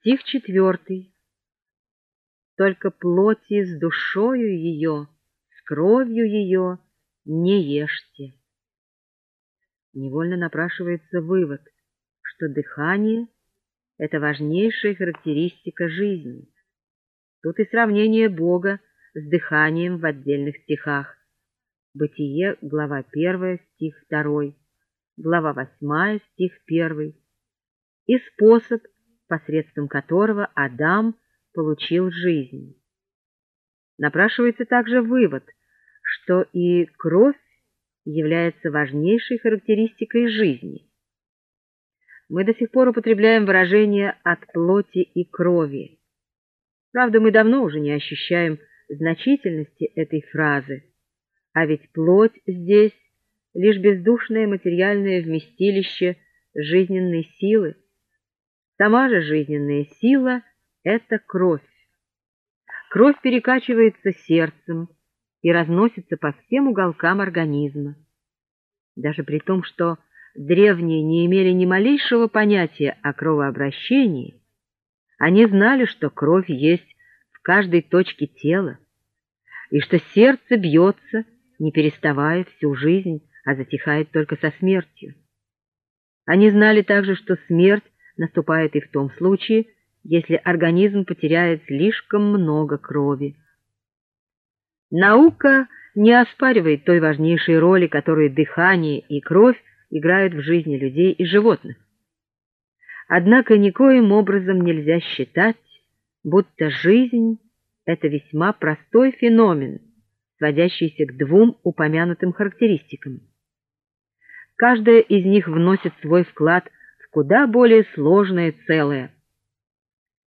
Стих четвертый. Только плоти с душою ее, с кровью ее не ешьте. Невольно напрашивается вывод, что дыхание — это важнейшая характеристика жизни. Тут и сравнение Бога с дыханием в отдельных стихах. Бытие, глава 1, стих 2, глава 8, стих 1, и способ, посредством которого Адам получил жизнь. Напрашивается также вывод, что и кровь является важнейшей характеристикой жизни. Мы до сих пор употребляем выражение «от плоти и крови». Правда, мы давно уже не ощущаем значительности этой фразы, а ведь плоть здесь лишь бездушное материальное вместилище жизненной силы. Сама же жизненная сила — это кровь. Кровь перекачивается сердцем, и разносится по всем уголкам организма. Даже при том, что древние не имели ни малейшего понятия о кровообращении, они знали, что кровь есть в каждой точке тела, и что сердце бьется, не переставая всю жизнь, а затихает только со смертью. Они знали также, что смерть наступает и в том случае, если организм потеряет слишком много крови. Наука не оспаривает той важнейшей роли, которую дыхание и кровь играют в жизни людей и животных. Однако никоим образом нельзя считать, будто жизнь — это весьма простой феномен, сводящийся к двум упомянутым характеристикам. Каждая из них вносит свой вклад куда более сложное целое.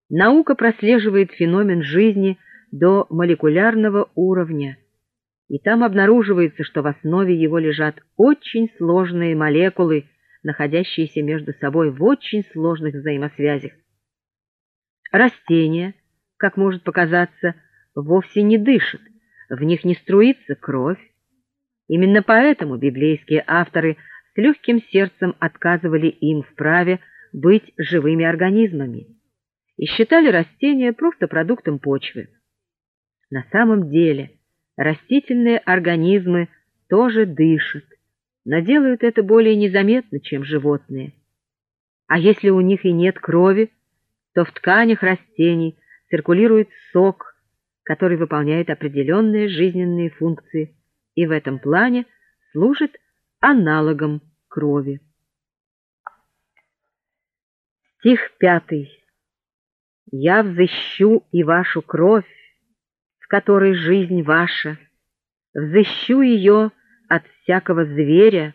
Наука прослеживает феномен жизни – до молекулярного уровня, и там обнаруживается, что в основе его лежат очень сложные молекулы, находящиеся между собой в очень сложных взаимосвязях. Растения, как может показаться, вовсе не дышат, в них не струится кровь. Именно поэтому библейские авторы легким сердцем отказывали им в праве быть живыми организмами и считали растения просто продуктом почвы. На самом деле растительные организмы тоже дышат, но делают это более незаметно, чем животные. А если у них и нет крови, то в тканях растений циркулирует сок, который выполняет определенные жизненные функции и в этом плане служит аналогом крови. Стих пятый. «Я взыщу и вашу кровь, которой жизнь ваша. Взыщу ее от всякого зверя,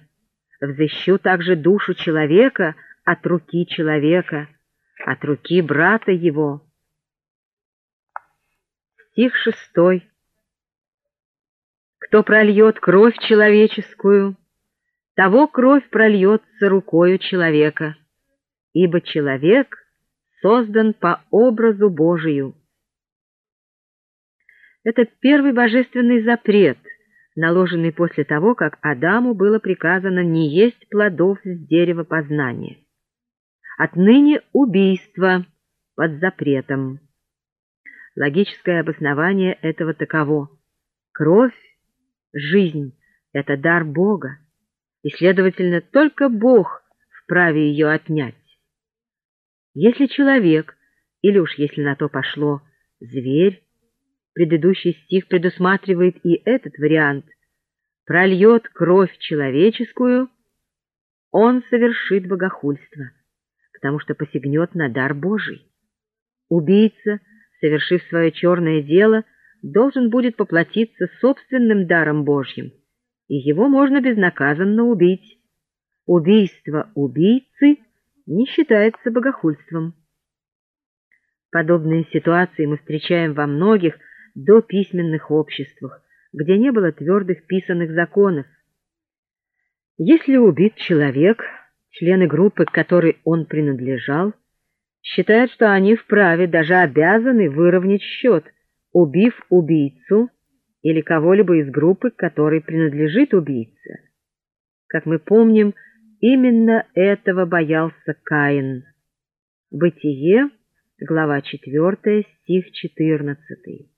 взыщу также душу человека от руки человека, от руки брата его. Стих шестой. Кто прольет кровь человеческую, того кровь прольется рукою человека, ибо человек создан по образу Божию. Это первый божественный запрет, наложенный после того, как Адаму было приказано не есть плодов с дерева познания. Отныне убийство под запретом. Логическое обоснование этого таково. Кровь, жизнь — это дар Бога, и, следовательно, только Бог вправе ее отнять. Если человек, или уж если на то пошло, зверь, Предыдущий стих предусматривает и этот вариант. Прольет кровь человеческую, он совершит богохульство, потому что посягнет на дар Божий. Убийца, совершив свое черное дело, должен будет поплатиться собственным даром Божьим, и его можно безнаказанно убить. Убийство убийцы не считается богохульством. Подобные ситуации мы встречаем во многих до письменных обществах, где не было твердых писанных законов. Если убит человек, члены группы, к которой он принадлежал, считают, что они вправе, даже обязаны выровнять счет, убив убийцу или кого-либо из группы, которой принадлежит убийца. Как мы помним, именно этого боялся Каин. Бытие, Глава 4, стих 14.